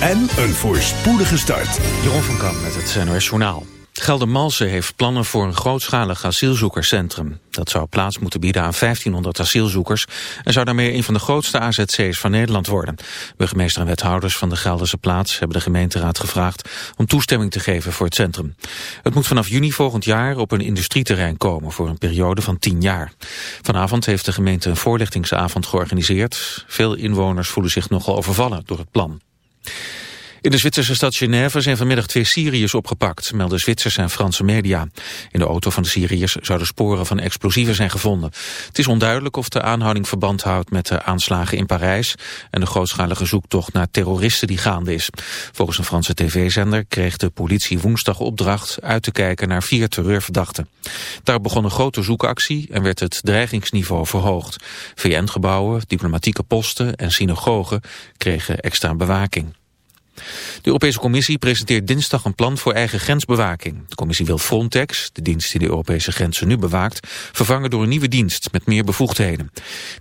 en een voorspoedige start. Jeroen van Kam met het NOS Journaal. Geldermalsen heeft plannen voor een grootschalig asielzoekerscentrum. Dat zou plaats moeten bieden aan 1500 asielzoekers... en zou daarmee een van de grootste AZC's van Nederland worden. Burgemeester en wethouders van de Gelderse plaats hebben de gemeenteraad gevraagd... om toestemming te geven voor het centrum. Het moet vanaf juni volgend jaar op een industrieterrein komen... voor een periode van 10 jaar. Vanavond heeft de gemeente een voorlichtingsavond georganiseerd. Veel inwoners voelen zich nogal overvallen door het plan. In de Zwitserse stad Genève zijn vanmiddag twee Syriërs opgepakt, melden Zwitserse en Franse media. In de auto van de Syriërs zouden sporen van explosieven zijn gevonden. Het is onduidelijk of de aanhouding verband houdt met de aanslagen in Parijs en de grootschalige zoektocht naar terroristen die gaande is. Volgens een Franse tv-zender kreeg de politie woensdag opdracht uit te kijken naar vier terreurverdachten. Daar begon een grote zoekactie en werd het dreigingsniveau verhoogd. VN-gebouwen, diplomatieke posten en synagogen kregen extra bewaking. De Europese Commissie presenteert dinsdag een plan voor eigen grensbewaking. De Commissie wil Frontex, de dienst die de Europese grenzen nu bewaakt, vervangen door een nieuwe dienst met meer bevoegdheden.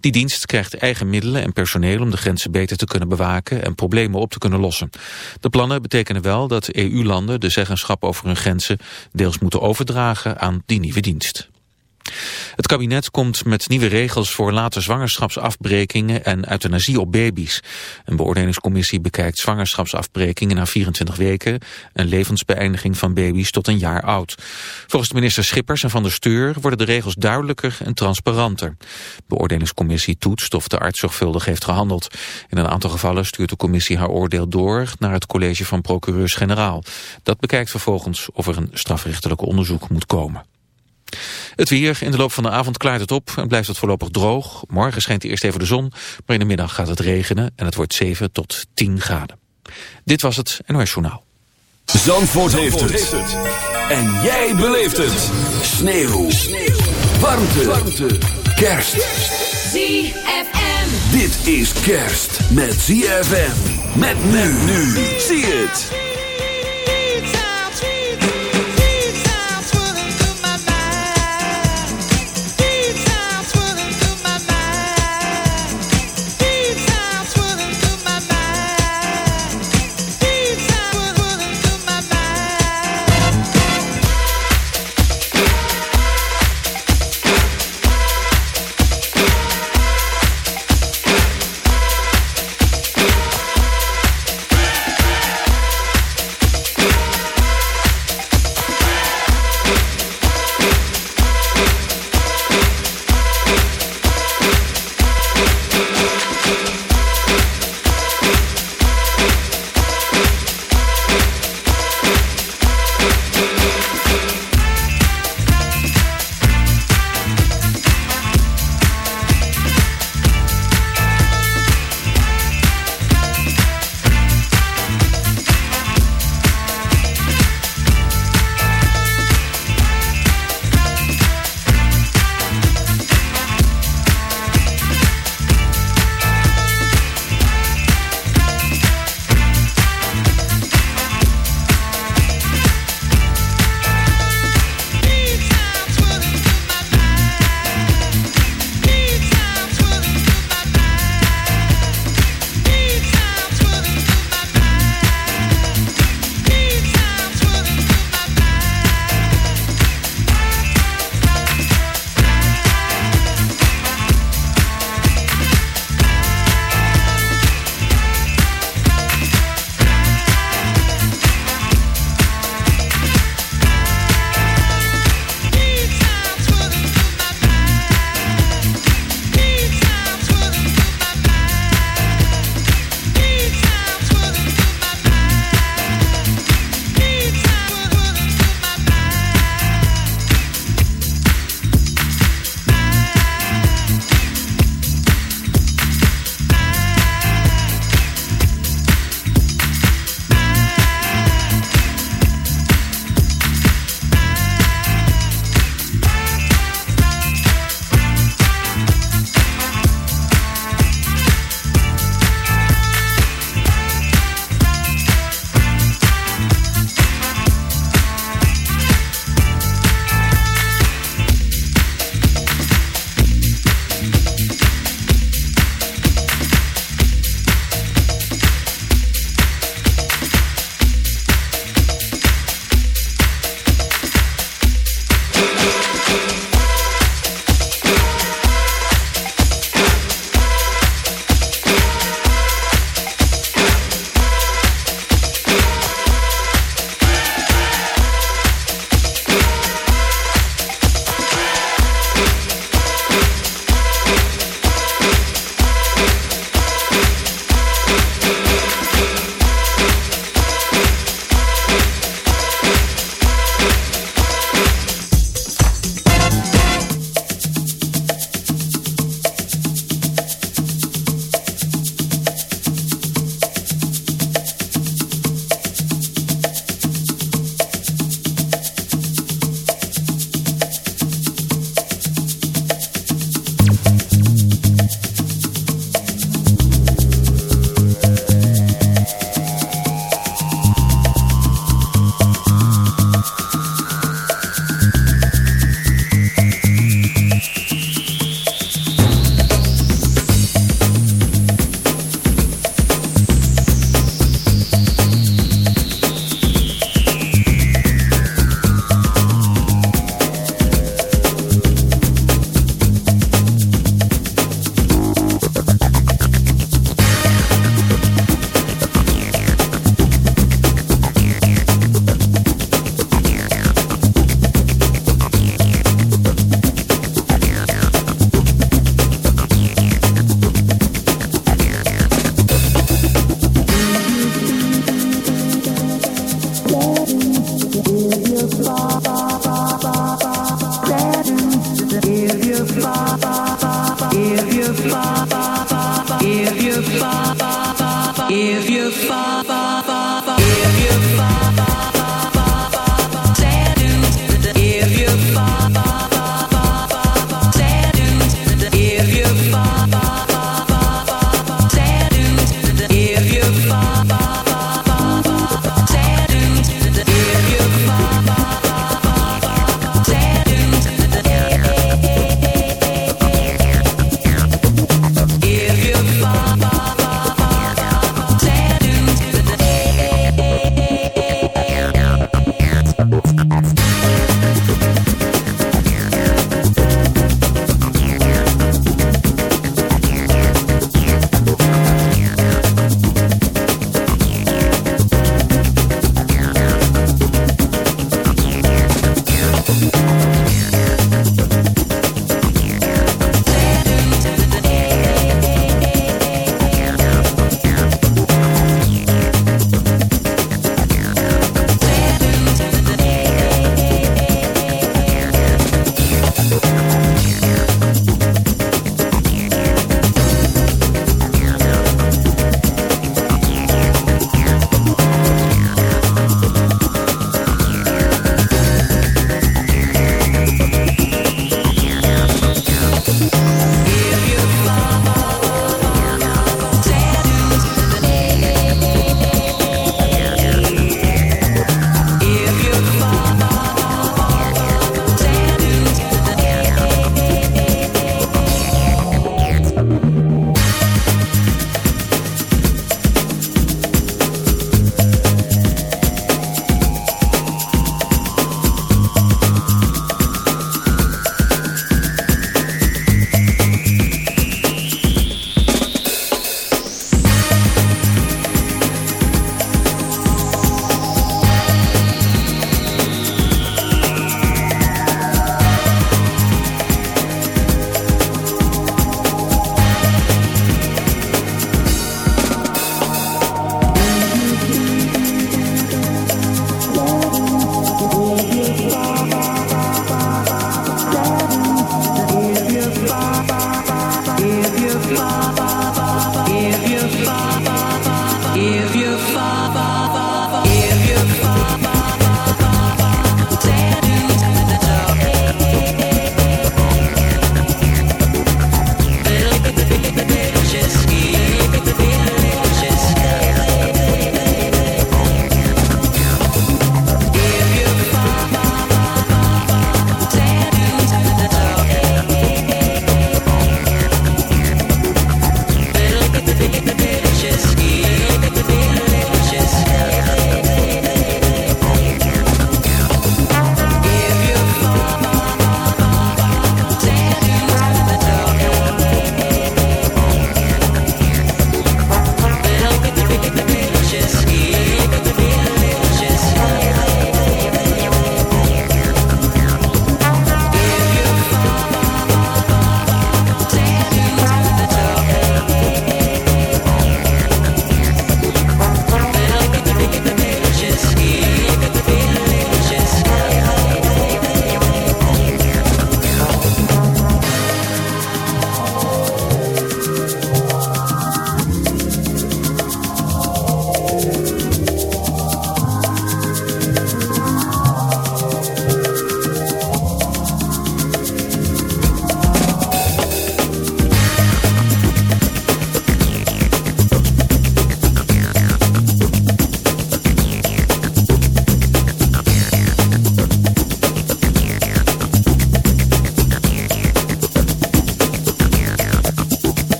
Die dienst krijgt eigen middelen en personeel om de grenzen beter te kunnen bewaken en problemen op te kunnen lossen. De plannen betekenen wel dat EU-landen de zeggenschap over hun grenzen deels moeten overdragen aan die nieuwe dienst. Het kabinet komt met nieuwe regels voor late zwangerschapsafbrekingen en euthanasie op baby's. Een beoordelingscommissie bekijkt zwangerschapsafbrekingen na 24 weken en levensbeëindiging van baby's tot een jaar oud. Volgens de minister Schippers en Van der Steur worden de regels duidelijker en transparanter. De beoordelingscommissie toetst of de arts zorgvuldig heeft gehandeld. In een aantal gevallen stuurt de commissie haar oordeel door naar het college van procureurs-generaal. Dat bekijkt vervolgens of er een strafrechtelijk onderzoek moet komen. Het weer, in de loop van de avond klaart het op en blijft het voorlopig droog. Morgen schijnt eerst even de zon, maar in de middag gaat het regenen en het wordt 7 tot 10 graden. Dit was het NOS Journaal. Zandvoort, heeft, het. En jij beleeft het. Sneeuw. Sneeuw. Warmte. Warmte. Kerst. ZFM. Dit is kerst met ZFM. Met men nu. Zie het.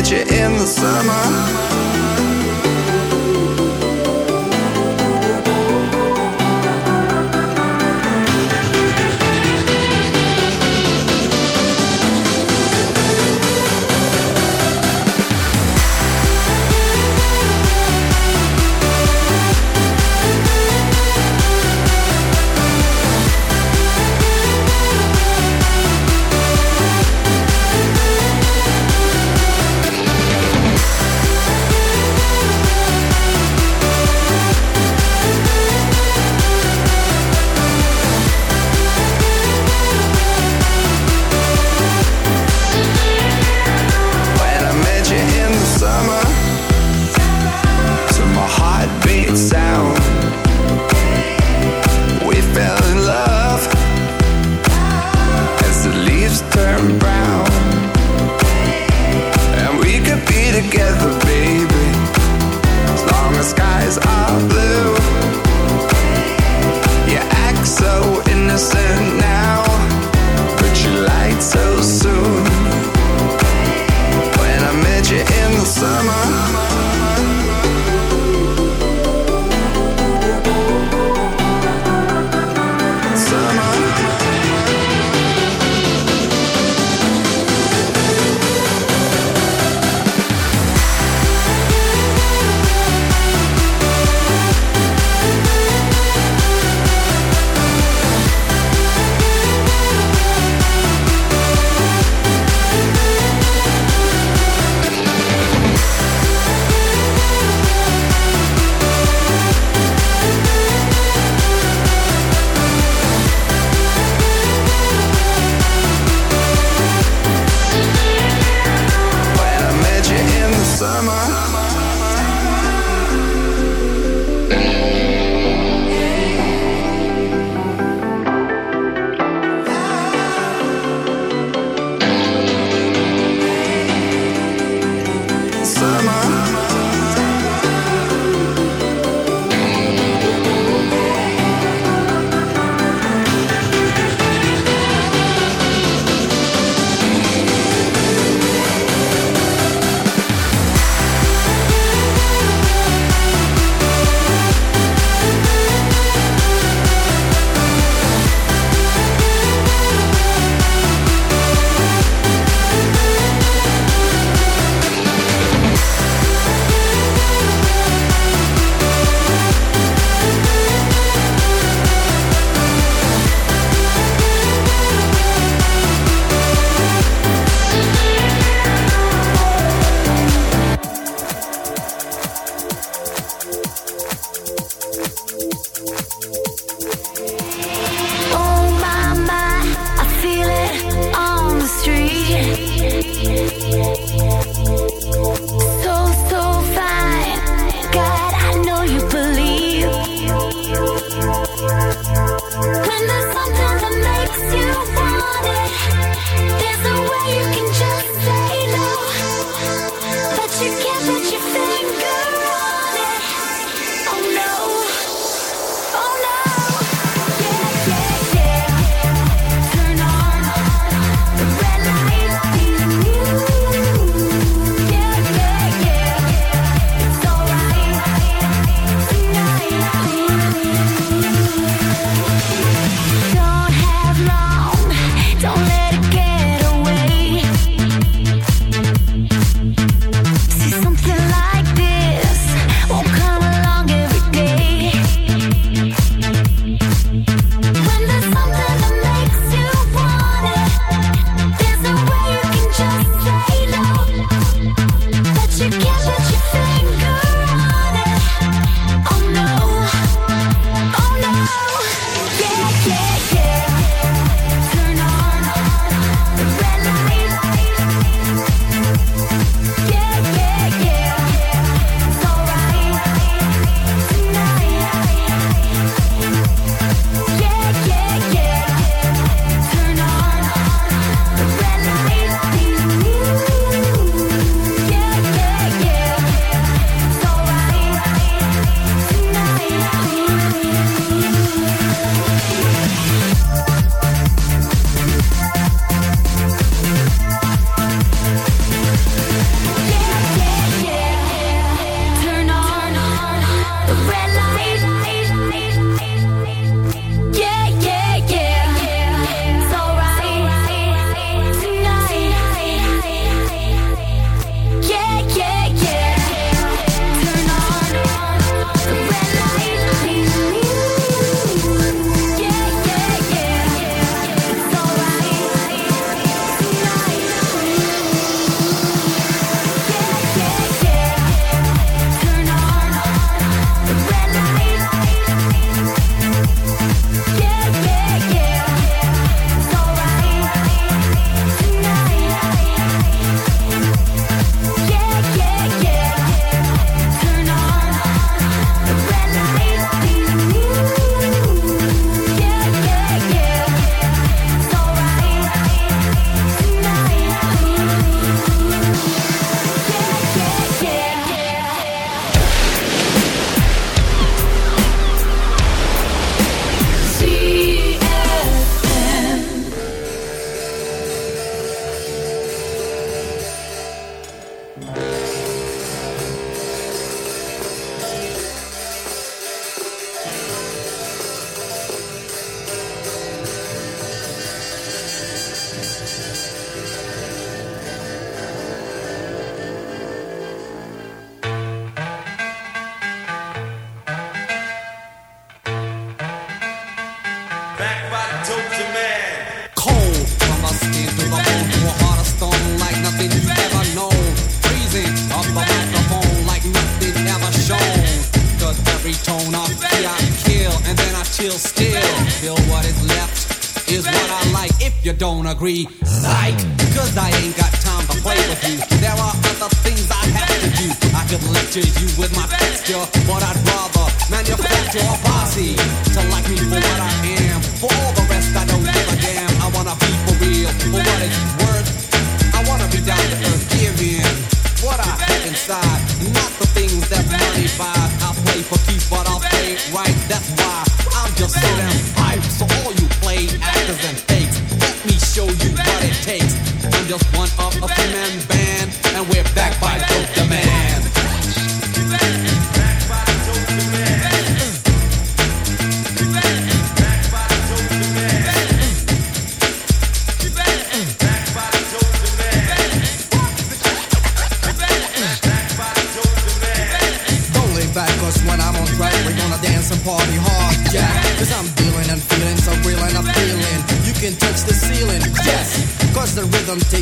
Met you in the summer.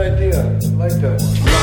idea. I like that one.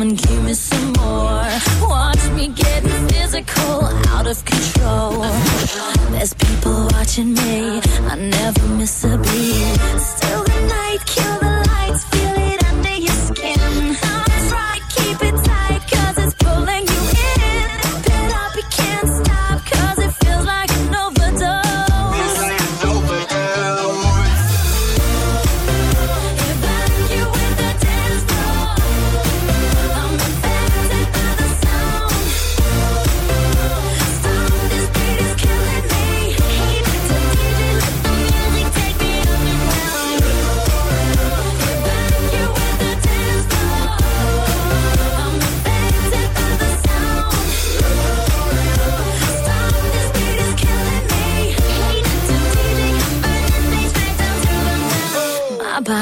come and give me some more. Watch me getting physical, out of control. There's people watching me, I never miss a beat. Still the night, kill the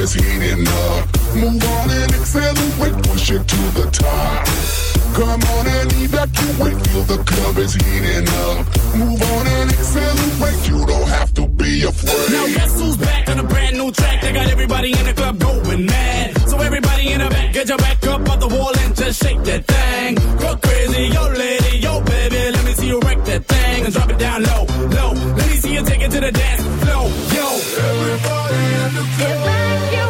is heating up. Move on and accelerate, push it to the top. Come on and evacuate, feel the club is heating up. Move on and accelerate, you don't have to be afraid. Now guess who's back on a brand new track? They got everybody in the club going mad. So everybody in the back, get your back up off the wall and just shake that thing. Go crazy, yo lady that thing and drop it down low, low. Let me see you take it to the dance floor, yo. Everybody in the club.